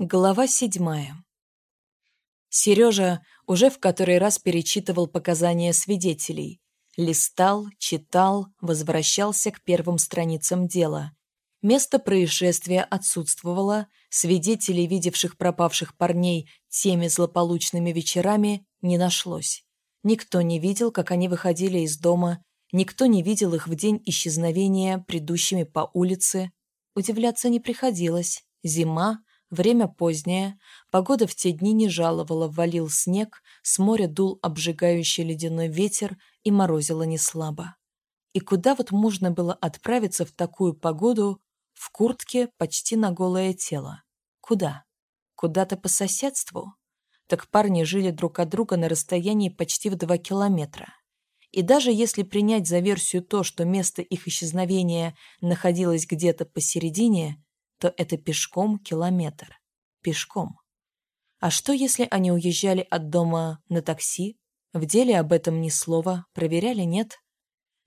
Глава седьмая. Сережа уже в который раз перечитывал показания свидетелей. Листал, читал, возвращался к первым страницам дела. Место происшествия отсутствовало, свидетелей, видевших пропавших парней теми злополучными вечерами, не нашлось. Никто не видел, как они выходили из дома, никто не видел их в день исчезновения, предыдущими по улице. Удивляться не приходилось. Зима, Время позднее, погода в те дни не жаловала, валил снег, с моря дул обжигающий ледяной ветер и морозило неслабо. И куда вот можно было отправиться в такую погоду в куртке почти на голое тело? Куда? Куда-то по соседству? Так парни жили друг от друга на расстоянии почти в два километра. И даже если принять за версию то, что место их исчезновения находилось где-то посередине, то это пешком километр. Пешком. А что, если они уезжали от дома на такси? В деле об этом ни слова, проверяли, нет?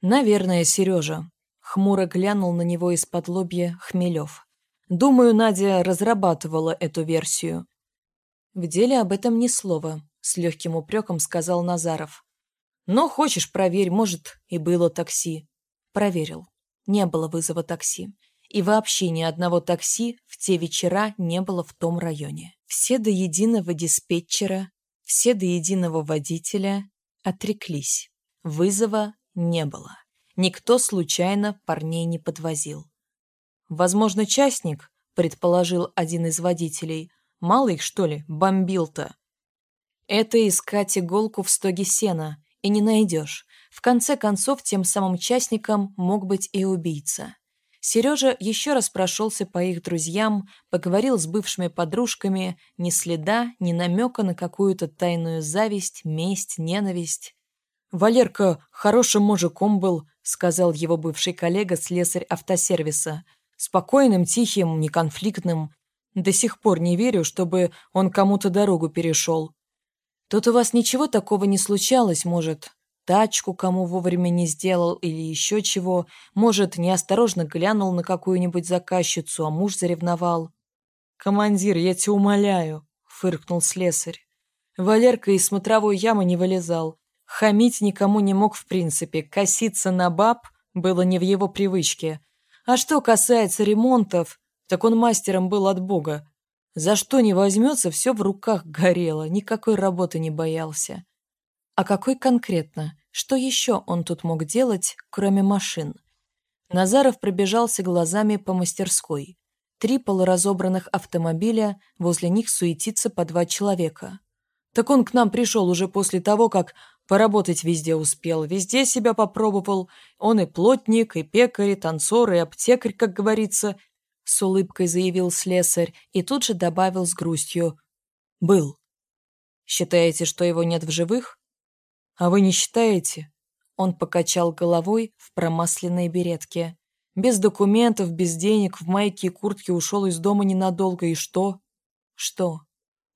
Наверное, Сережа. Хмуро глянул на него из-под лобья Хмелев. Думаю, Надя разрабатывала эту версию. В деле об этом ни слова, с легким упреком сказал Назаров. Но хочешь, проверь, может, и было такси. Проверил. Не было вызова такси и вообще ни одного такси в те вечера не было в том районе. Все до единого диспетчера, все до единого водителя отреклись. Вызова не было. Никто случайно парней не подвозил. «Возможно, частник», — предположил один из водителей. «Мало их, что ли, бомбил-то?» «Это искать иголку в стоге сена, и не найдешь. В конце концов, тем самым частником мог быть и убийца». Сережа еще раз прошелся по их друзьям, поговорил с бывшими подружками, ни следа, ни намека на какую-то тайную зависть, месть, ненависть. «Валерка хорошим мужиком был», — сказал его бывший коллега, слесарь автосервиса. «Спокойным, тихим, неконфликтным. До сих пор не верю, чтобы он кому-то дорогу перешел». «Тут у вас ничего такого не случалось, может?» Тачку кому вовремя не сделал или еще чего, может, неосторожно глянул на какую-нибудь заказчицу, а муж заревновал. «Командир, я тебя умоляю», — фыркнул слесарь. Валерка из смотровой ямы не вылезал. Хамить никому не мог в принципе, коситься на баб было не в его привычке. А что касается ремонтов, так он мастером был от бога. За что не возьмется, все в руках горело, никакой работы не боялся. А какой конкретно? Что еще он тут мог делать, кроме машин? Назаров пробежался глазами по мастерской. Три полуразобранных автомобиля, возле них суетится по два человека. Так он к нам пришел уже после того, как поработать везде успел, везде себя попробовал. Он и плотник, и пекарь, и танцор, и аптекарь, как говорится, — с улыбкой заявил слесарь и тут же добавил с грустью. «Был. Считаете, что его нет в живых?» «А вы не считаете?» Он покачал головой в промасленной беретке. Без документов, без денег, в майке и куртке ушел из дома ненадолго. И что? Что?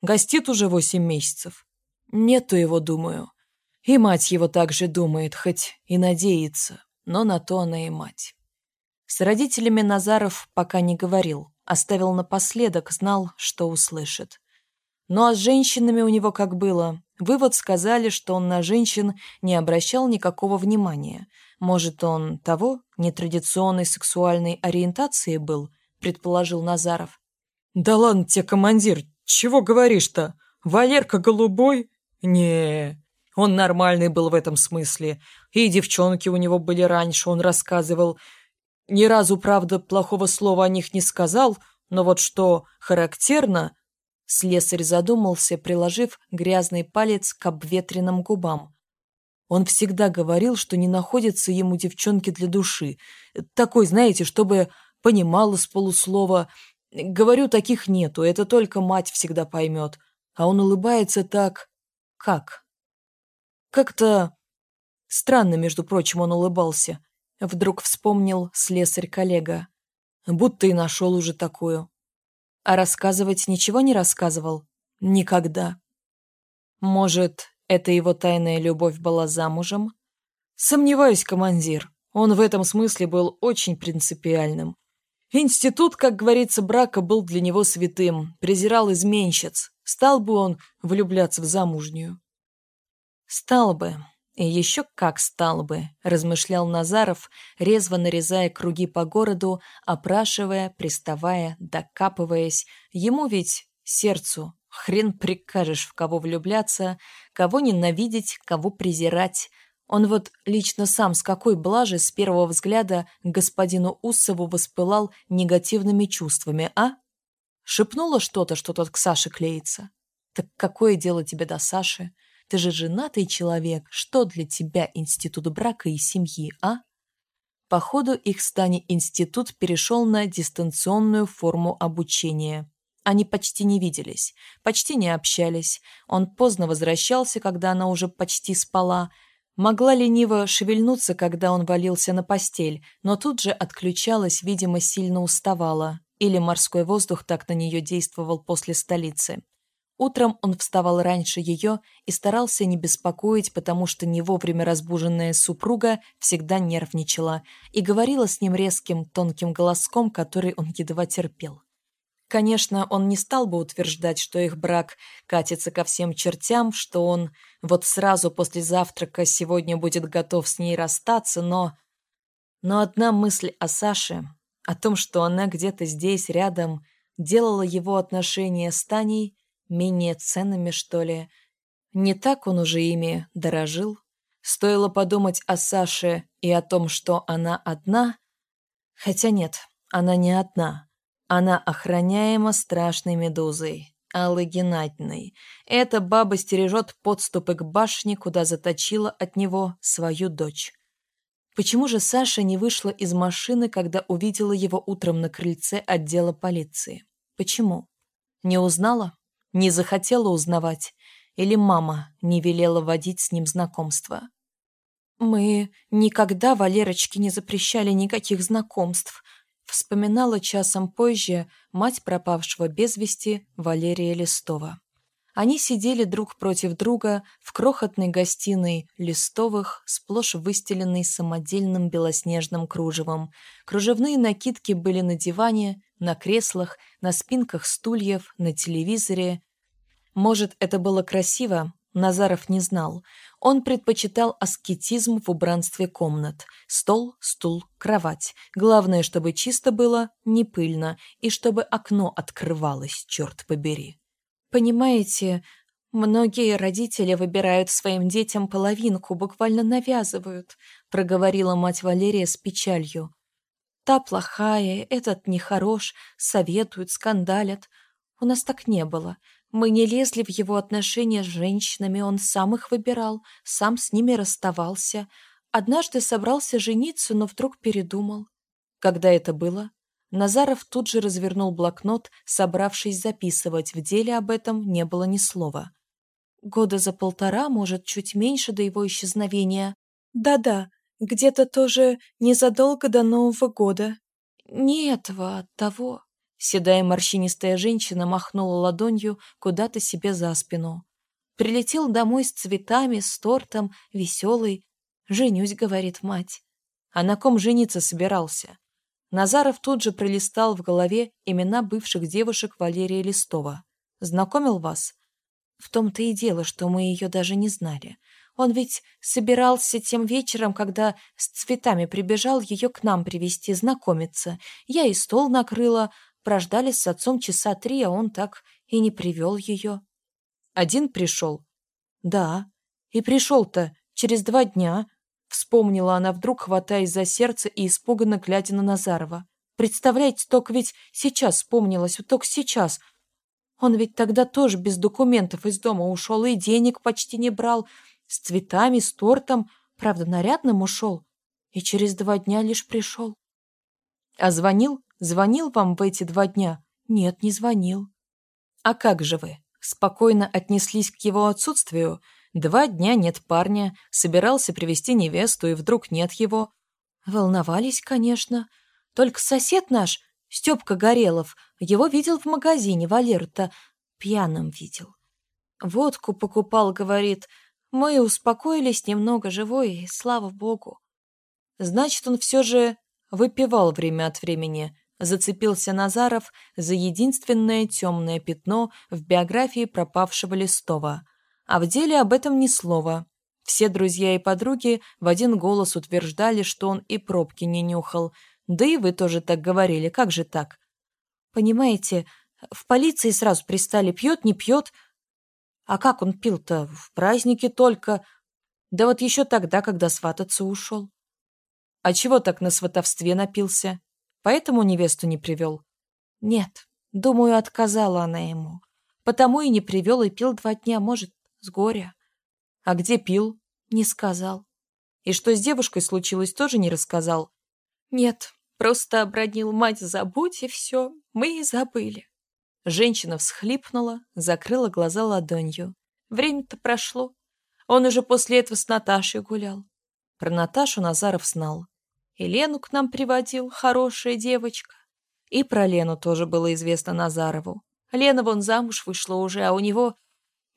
Гостит уже восемь месяцев. Нету его, думаю. И мать его также думает, хоть и надеется, но на то она и мать. С родителями Назаров пока не говорил, оставил напоследок, знал, что услышит. Ну а с женщинами у него как было? Вывод сказали, что он на женщин не обращал никакого внимания. Может, он того, нетрадиционной сексуальной ориентации был, предположил Назаров. «Да ладно тебе, командир, чего говоришь-то? Валерка голубой? не он нормальный был в этом смысле. И девчонки у него были раньше, он рассказывал. Ни разу, правда, плохого слова о них не сказал, но вот что характерно, Слесарь задумался, приложив грязный палец к обветренным губам. Он всегда говорил, что не находится ему девчонки для души. Такой, знаете, чтобы понимала с полуслова. Говорю, таких нету, это только мать всегда поймет. А он улыбается так... Как? Как-то... Странно, между прочим, он улыбался. Вдруг вспомнил слесарь-коллега. Будто и нашел уже такую. А рассказывать ничего не рассказывал? Никогда. Может, это его тайная любовь была замужем? Сомневаюсь, командир. Он в этом смысле был очень принципиальным. Институт, как говорится, брака был для него святым, презирал изменщиц. Стал бы он влюбляться в замужнюю? Стал бы. И еще как стал бы, размышлял Назаров, резво нарезая круги по городу, опрашивая, приставая, докапываясь. Ему ведь, сердцу, хрен прикажешь, в кого влюбляться, кого ненавидеть, кого презирать. Он вот лично сам с какой блажи с первого взгляда господину Уссову воспылал негативными чувствами, а? Шепнула что-то, что тот к Саше клеится. Так какое дело тебе до Саши? Ты же женатый человек. Что для тебя институт брака и семьи, а? Походу, их стане институт перешел на дистанционную форму обучения. Они почти не виделись, почти не общались. Он поздно возвращался, когда она уже почти спала, Могла лениво шевельнуться, когда он валился на постель, но тут же отключалась, видимо, сильно уставала. Или морской воздух так на нее действовал после столицы. Утром он вставал раньше ее и старался не беспокоить, потому что не вовремя разбуженная супруга всегда нервничала и говорила с ним резким, тонким голоском, который он едва терпел. Конечно, он не стал бы утверждать, что их брак катится ко всем чертям, что он вот сразу после завтрака сегодня будет готов с ней расстаться, но... Но одна мысль о Саше, о том, что она где-то здесь, рядом, делала его отношения с Таней менее ценными, что ли. Не так он уже ими дорожил. Стоило подумать о Саше и о том, что она одна. Хотя нет, она не одна. Она охраняема страшной медузой, Аллой Геннадьевной. Эта баба стережет подступы к башне, куда заточила от него свою дочь. Почему же Саша не вышла из машины, когда увидела его утром на крыльце отдела полиции? Почему? Не узнала? Не захотела узнавать? Или мама не велела водить с ним знакомство? Мы никогда Валерочке не запрещали никаких знакомств, Вспоминала часом позже мать пропавшего без вести Валерия Листова. Они сидели друг против друга в крохотной гостиной Листовых, сплошь выстеленной самодельным белоснежным кружевом. Кружевные накидки были на диване, на креслах, на спинках стульев, на телевизоре. Может, это было красиво, Назаров не знал. Он предпочитал аскетизм в убранстве комнат. Стол, стул, кровать. Главное, чтобы чисто было, не пыльно, и чтобы окно открывалось, черт побери. Понимаете, многие родители выбирают своим детям половинку, буквально навязывают, проговорила мать Валерия с печалью. Та плохая, этот нехорош, советуют, скандалят. У нас так не было. Мы не лезли в его отношения с женщинами, он сам их выбирал, сам с ними расставался. Однажды собрался жениться, но вдруг передумал. Когда это было? Назаров тут же развернул блокнот, собравшись записывать. В деле об этом не было ни слова. Года за полтора, может, чуть меньше до его исчезновения. Да-да, где-то тоже незадолго до Нового года. Не этого, а того. Седая морщинистая женщина махнула ладонью куда-то себе за спину. Прилетел домой с цветами, с тортом, веселый. «Женюсь», — говорит мать. А на ком жениться собирался? Назаров тут же пролистал в голове имена бывших девушек Валерия Листова. «Знакомил вас?» В том-то и дело, что мы ее даже не знали. Он ведь собирался тем вечером, когда с цветами прибежал ее к нам привести знакомиться. Я и стол накрыла, Прождали с отцом часа три, а он так и не привел ее. Один пришел? Да. И пришел-то через два дня. Вспомнила она вдруг, хватаясь за сердце и испуганно глядя на Назарова. Представляете, только ведь сейчас вспомнилось, вот только сейчас. Он ведь тогда тоже без документов из дома ушел и денег почти не брал. С цветами, с тортом. Правда, нарядным ушел. И через два дня лишь пришел. А звонил? Звонил вам в эти два дня? Нет, не звонил. А как же вы? Спокойно отнеслись к его отсутствию? Два дня нет парня, собирался привести невесту, и вдруг нет его. Волновались, конечно. Только сосед наш, Степка Горелов, его видел в магазине, Валеру-то пьяным видел. Водку покупал, говорит. Мы успокоились немного, живой, и слава богу. Значит, он все же выпивал время от времени, Зацепился Назаров за единственное темное пятно в биографии пропавшего Листова. А в деле об этом ни слова. Все друзья и подруги в один голос утверждали, что он и пробки не нюхал. Да и вы тоже так говорили, как же так? Понимаете, в полиции сразу пристали, пьет, не пьет. А как он пил-то? В празднике только. Да вот еще тогда, когда свататься ушел. А чего так на сватовстве напился? Поэтому невесту не привел? Нет, думаю, отказала она ему. Потому и не привел и пил два дня, может, с горя. А где пил? Не сказал. И что с девушкой случилось, тоже не рассказал? Нет, просто обронил мать, забудь, и все, мы и забыли. Женщина всхлипнула, закрыла глаза ладонью. Время-то прошло. Он уже после этого с Наташей гулял. Про Наташу Назаров знал. И Лену к нам приводил, хорошая девочка. И про Лену тоже было известно Назарову. Лена вон замуж вышла уже, а у него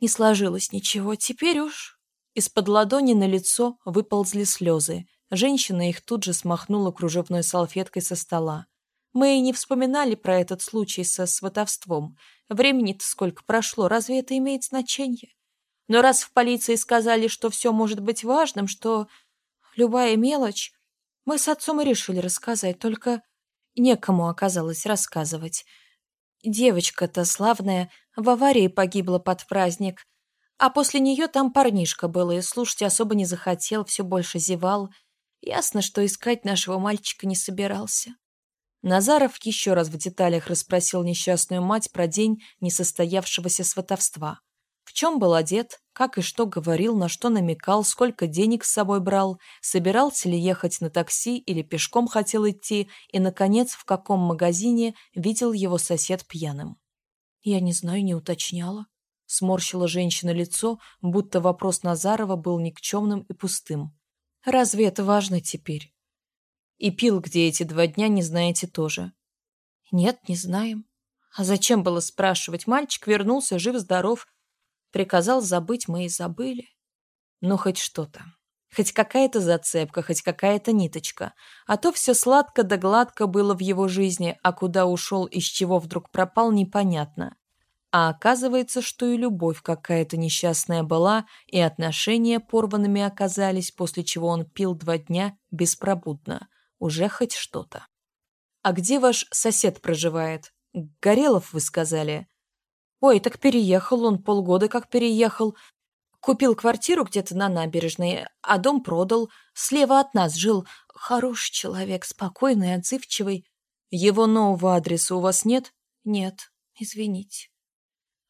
не сложилось ничего. Теперь уж... Из-под ладони на лицо выползли слезы. Женщина их тут же смахнула кружевной салфеткой со стола. Мы и не вспоминали про этот случай со сватовством. Времени-то сколько прошло, разве это имеет значение? Но раз в полиции сказали, что все может быть важным, что любая мелочь... Мы с отцом и решили рассказать, только некому оказалось рассказывать. Девочка-то славная в аварии погибла под праздник, а после нее там парнишка был, и слушать особо не захотел, все больше зевал. Ясно, что искать нашего мальчика не собирался. Назаров еще раз в деталях расспросил несчастную мать про день несостоявшегося сватовства. В чем был одет, как и что говорил, на что намекал, сколько денег с собой брал, собирался ли ехать на такси или пешком хотел идти, и, наконец, в каком магазине видел его сосед пьяным. «Я не знаю, не уточняла», — сморщила женщина лицо, будто вопрос Назарова был никчемным и пустым. «Разве это важно теперь?» «И пил где эти два дня, не знаете тоже?» «Нет, не знаем». «А зачем было спрашивать? Мальчик вернулся жив-здоров, Приказал забыть, мы и забыли. Ну, хоть что-то. Хоть какая-то зацепка, хоть какая-то ниточка. А то все сладко да гладко было в его жизни, а куда ушел и с чего вдруг пропал, непонятно. А оказывается, что и любовь какая-то несчастная была, и отношения порванными оказались, после чего он пил два дня беспробудно. Уже хоть что-то. «А где ваш сосед проживает? Горелов, вы сказали?» Ой, так переехал он, полгода как переехал. Купил квартиру где-то на набережной, а дом продал. Слева от нас жил. Хороший человек, спокойный, отзывчивый. Его нового адреса у вас нет? Нет, извините.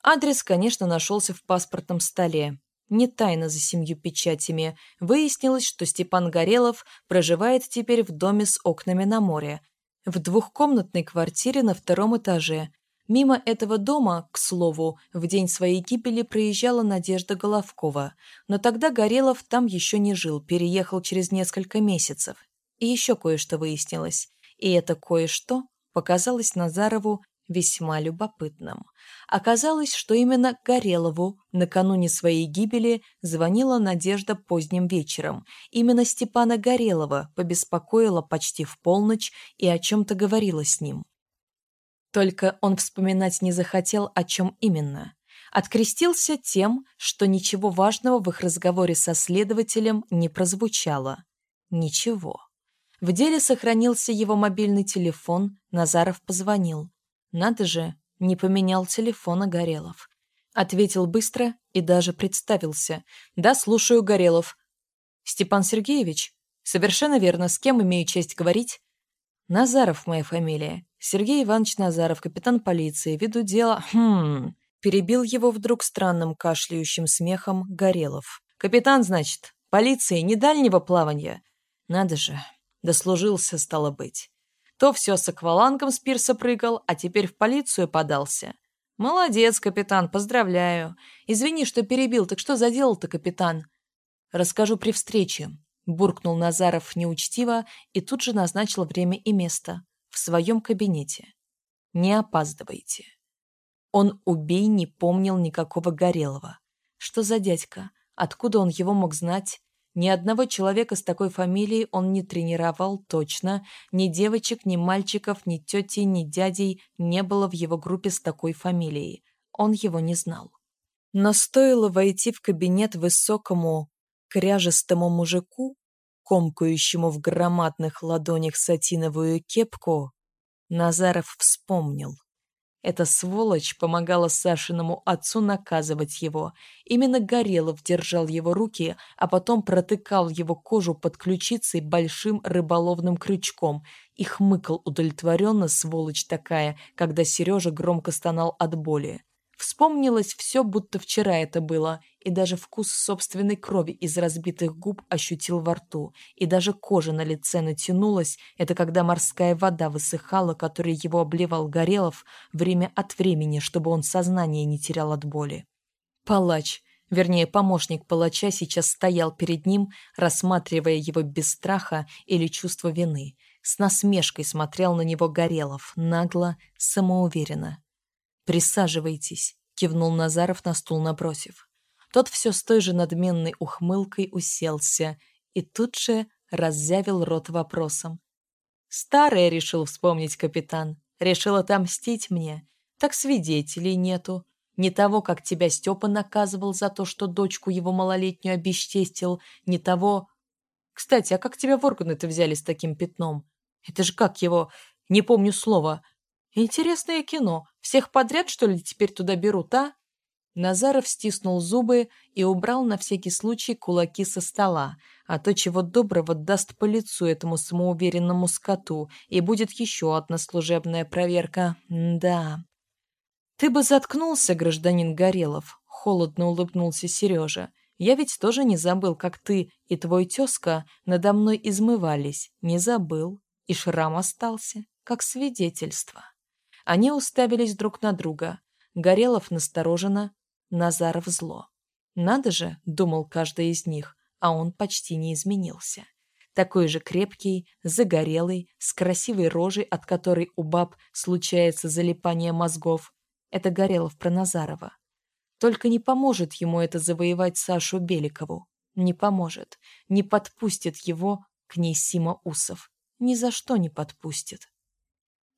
Адрес, конечно, нашелся в паспортном столе. Не тайно за семью печатями. Выяснилось, что Степан Горелов проживает теперь в доме с окнами на море. В двухкомнатной квартире на втором этаже. Мимо этого дома, к слову, в день своей гибели проезжала Надежда Головкова, но тогда Горелов там еще не жил, переехал через несколько месяцев. И еще кое-что выяснилось. И это кое-что показалось Назарову весьма любопытным. Оказалось, что именно Горелову накануне своей гибели звонила Надежда поздним вечером. Именно Степана Горелова побеспокоила почти в полночь и о чем-то говорила с ним. Только он вспоминать не захотел, о чем именно. Открестился тем, что ничего важного в их разговоре со следователем не прозвучало. Ничего. В деле сохранился его мобильный телефон, Назаров позвонил. Надо же, не поменял телефона Горелов. Ответил быстро и даже представился. «Да, слушаю, Горелов». «Степан Сергеевич?» «Совершенно верно. С кем имею честь говорить?» «Назаров моя фамилия. Сергей Иванович Назаров, капитан полиции. Веду дело...» «Хм...» Перебил его вдруг странным кашляющим смехом Горелов. «Капитан, значит, полиции не дальнего плавания?» «Надо же, дослужился, стало быть. То все с аквалангом с пирса прыгал, а теперь в полицию подался. Молодец, капитан, поздравляю. Извини, что перебил, так что заделал-то, капитан?» «Расскажу при встрече буркнул Назаров неучтиво и тут же назначил время и место в своем кабинете. Не опаздывайте. Он убей не помнил никакого Горелого. Что за дядька? Откуда он его мог знать? Ни одного человека с такой фамилией он не тренировал точно, ни девочек, ни мальчиков, ни тети, ни дядей не было в его группе с такой фамилией. Он его не знал. Но стоило войти в кабинет высокому, кряжестому мужику, комкающему в громадных ладонях сатиновую кепку, Назаров вспомнил. Эта сволочь помогала Сашиному отцу наказывать его. Именно Горелов держал его руки, а потом протыкал его кожу под ключицей большим рыболовным крючком и хмыкал удовлетворенно, сволочь такая, когда Сережа громко стонал от боли. Вспомнилось все, будто вчера это было, и даже вкус собственной крови из разбитых губ ощутил во рту, и даже кожа на лице натянулась, это когда морская вода высыхала, которой его обливал Горелов время от времени, чтобы он сознание не терял от боли. Палач, вернее помощник палача, сейчас стоял перед ним, рассматривая его без страха или чувства вины. С насмешкой смотрел на него Горелов, нагло, самоуверенно. «Присаживайтесь», — кивнул Назаров на стул напротив. Тот все с той же надменной ухмылкой уселся и тут же раззявил рот вопросом. «Старое решил вспомнить капитан. Решил отомстить мне. Так свидетелей нету. Не того, как тебя Степа наказывал за то, что дочку его малолетнюю обесчестил, не того... Кстати, а как тебя в органы-то взяли с таким пятном? Это же как его... Не помню слова. Интересное кино. Всех подряд, что ли, теперь туда берут, а? Назаров стиснул зубы и убрал на всякий случай кулаки со стола, а то чего доброго даст по лицу этому самоуверенному скоту, и будет еще одна служебная проверка. М да. «Ты бы заткнулся, гражданин Горелов», — холодно улыбнулся Сережа. «Я ведь тоже не забыл, как ты и твой тезка надо мной измывались. Не забыл. И шрам остался, как свидетельство». Они уставились друг на друга. Горелов настороженно, Назаров зло. «Надо же», — думал каждый из них, а он почти не изменился. Такой же крепкий, загорелый, с красивой рожей, от которой у баб случается залипание мозгов. Это Горелов про Назарова. Только не поможет ему это завоевать Сашу Беликову. Не поможет. Не подпустит его к ней Сима Усов. Ни за что не подпустит.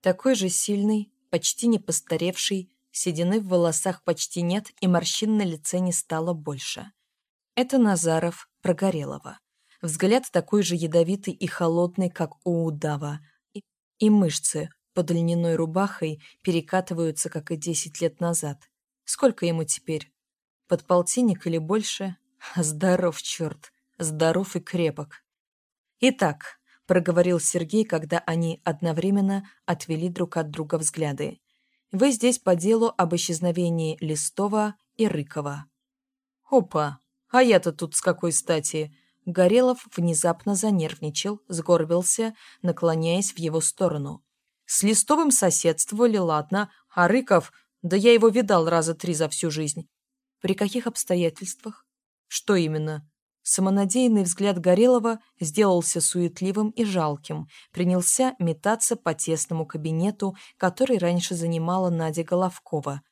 Такой же сильный, почти не постаревший, седины в волосах почти нет и морщин на лице не стало больше. Это Назаров Прогорелова. Взгляд такой же ядовитый и холодный, как у удава. И, и мышцы под льняной рубахой перекатываются, как и десять лет назад. Сколько ему теперь? Под полтинник или больше? Здоров, черт! Здоров и крепок. Итак, проговорил Сергей, когда они одновременно отвели друг от друга взгляды. «Вы здесь по делу об исчезновении Листова и Рыкова». «Опа! А я-то тут с какой стати?» Горелов внезапно занервничал, сгорбился, наклоняясь в его сторону. «С Листовым соседствовали, ладно, а Рыков... Да я его видал раза три за всю жизнь». «При каких обстоятельствах?» «Что именно?» Самонадеянный взгляд Горелого сделался суетливым и жалким, принялся метаться по тесному кабинету, который раньше занимала Надя Головкова.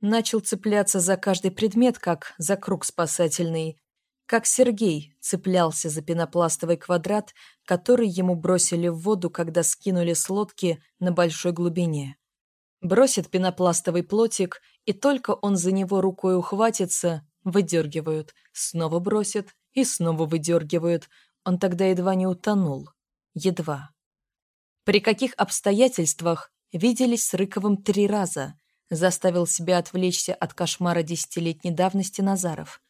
Начал цепляться за каждый предмет, как за круг спасательный, как Сергей цеплялся за пенопластовый квадрат, который ему бросили в воду, когда скинули с лодки на большой глубине. Бросит пенопластовый плотик, и только он за него рукой ухватится, выдергивают, снова бросит, и снова выдергивают. Он тогда едва не утонул. Едва. При каких обстоятельствах виделись с Рыковым три раза? Заставил себя отвлечься от кошмара десятилетней давности Назаров.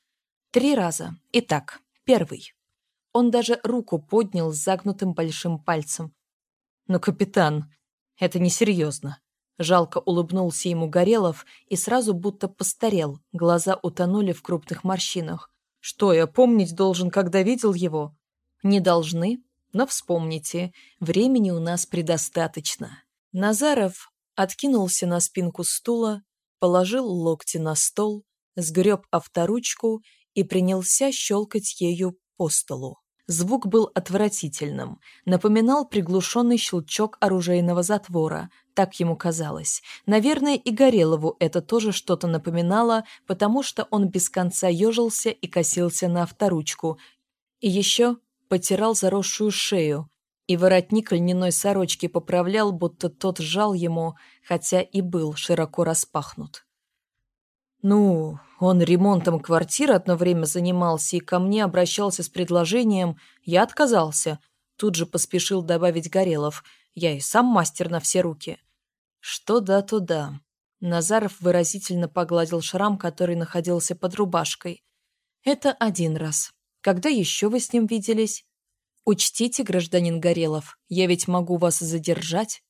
Три раза. Итак, первый. Он даже руку поднял с загнутым большим пальцем. «Но, капитан, это несерьезно». Жалко улыбнулся ему Горелов и сразу будто постарел, глаза утонули в крупных морщинах. Что я помнить должен, когда видел его? Не должны, но вспомните, времени у нас предостаточно. Назаров откинулся на спинку стула, положил локти на стол, сгреб авторучку и принялся щелкать ею по столу. Звук был отвратительным, напоминал приглушенный щелчок оружейного затвора, так ему казалось. Наверное, и Горелову это тоже что-то напоминало, потому что он без конца ежился и косился на авторучку. И еще потирал заросшую шею, и воротник льняной сорочки поправлял, будто тот сжал ему, хотя и был широко распахнут. Ну, он ремонтом квартиры одно время занимался и ко мне обращался с предложением, я отказался. Тут же поспешил добавить Горелов. Я и сам мастер на все руки. Что да, то да. Назаров выразительно погладил шрам, который находился под рубашкой. Это один раз. Когда еще вы с ним виделись? Учтите, гражданин Горелов, я ведь могу вас задержать.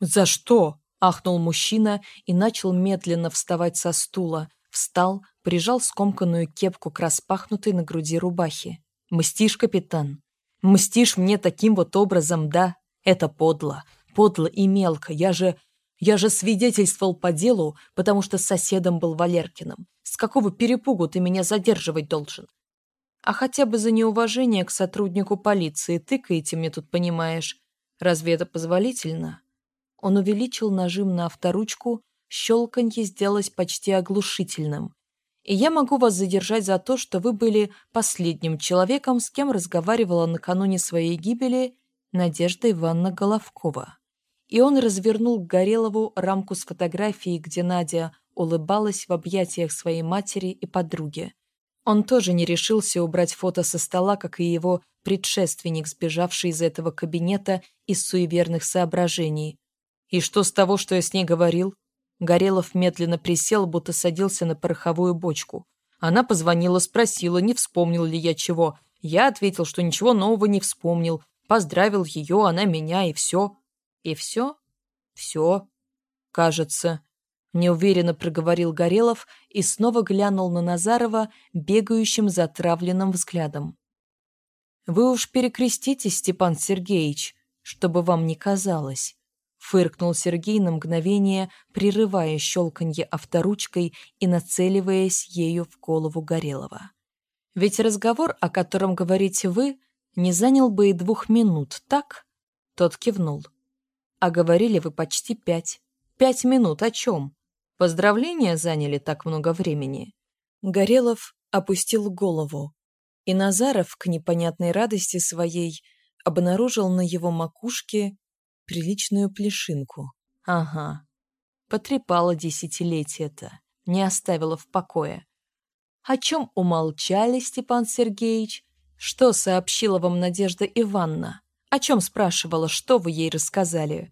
За что? Ахнул мужчина и начал медленно вставать со стула. Встал, прижал скомканную кепку к распахнутой на груди рубахе. «Мстишь, капитан? Мстишь мне таким вот образом, да? Это подло. Подло и мелко. Я же... Я же свидетельствовал по делу, потому что соседом был Валеркиным. С какого перепугу ты меня задерживать должен? А хотя бы за неуважение к сотруднику полиции тыкаете мне тут, понимаешь. Разве это позволительно? Он увеличил нажим на авторучку, щелканье сделалось почти оглушительным. И я могу вас задержать за то, что вы были последним человеком, с кем разговаривала накануне своей гибели Надежда Ивановна Головкова. И он развернул к Горелову рамку с фотографией, где Надя улыбалась в объятиях своей матери и подруги. Он тоже не решился убрать фото со стола, как и его предшественник, сбежавший из этого кабинета из суеверных соображений. И что с того, что я с ней говорил? Горелов медленно присел, будто садился на пороховую бочку. Она позвонила, спросила, не вспомнил ли я чего. Я ответил, что ничего нового не вспомнил. Поздравил ее, она меня, и все. И все? Все. Кажется. Неуверенно проговорил Горелов и снова глянул на Назарова бегающим затравленным взглядом. «Вы уж перекреститесь, Степан Сергеевич, чтобы вам не казалось». Фыркнул Сергей на мгновение, прерывая щелканье авторучкой и нацеливаясь ею в голову Горелого. «Ведь разговор, о котором говорите вы, не занял бы и двух минут, так?» Тот кивнул. «А говорили вы почти пять. Пять минут о чем? Поздравления заняли так много времени?» Горелов опустил голову, и Назаров, к непонятной радости своей, обнаружил на его макушке приличную плешинку. Ага. Потрепала десятилетие-то, не оставила в покое. О чем умолчали, Степан Сергеевич? Что сообщила вам Надежда Ивановна? О чем спрашивала, что вы ей рассказали?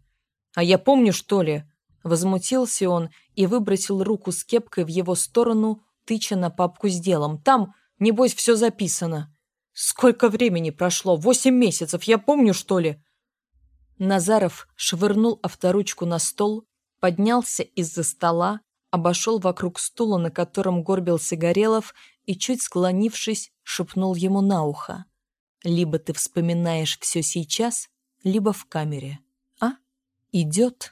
А я помню, что ли? Возмутился он и выбросил руку с кепкой в его сторону, тыча на папку с делом. Там, небось, все записано. Сколько времени прошло? Восемь месяцев, я помню, что ли? Назаров швырнул авторучку на стол, поднялся из-за стола, обошел вокруг стула, на котором горбился Горелов, и, чуть склонившись, шепнул ему на ухо. «Либо ты вспоминаешь все сейчас, либо в камере. Идет?»